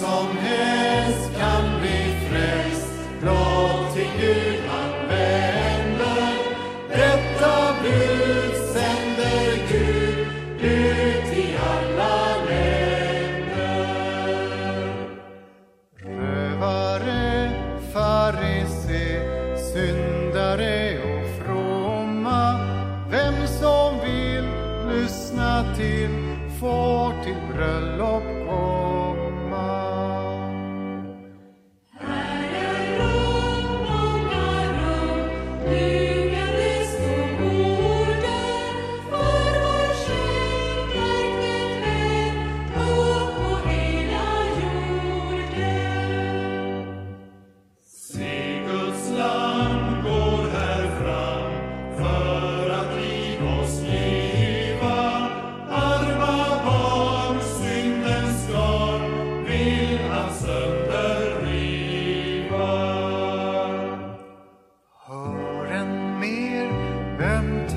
som helst kan bli frälst, blott till Gud man vänder. Detta bud sänder Gud ut i alla länder. Rövare, farise, syndare och fromma, vem som vill lyssna till får till bröllop gå.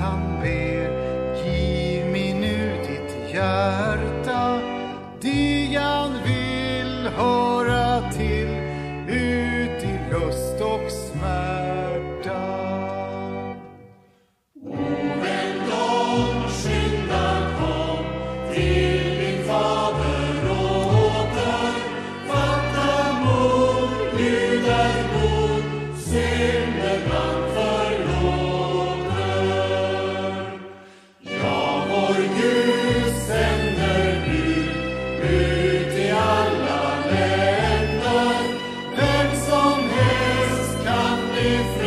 han ber. Giv mig nu ditt hjärta, digan vill höra till ut i lust och smärta. Lyder Gud, se is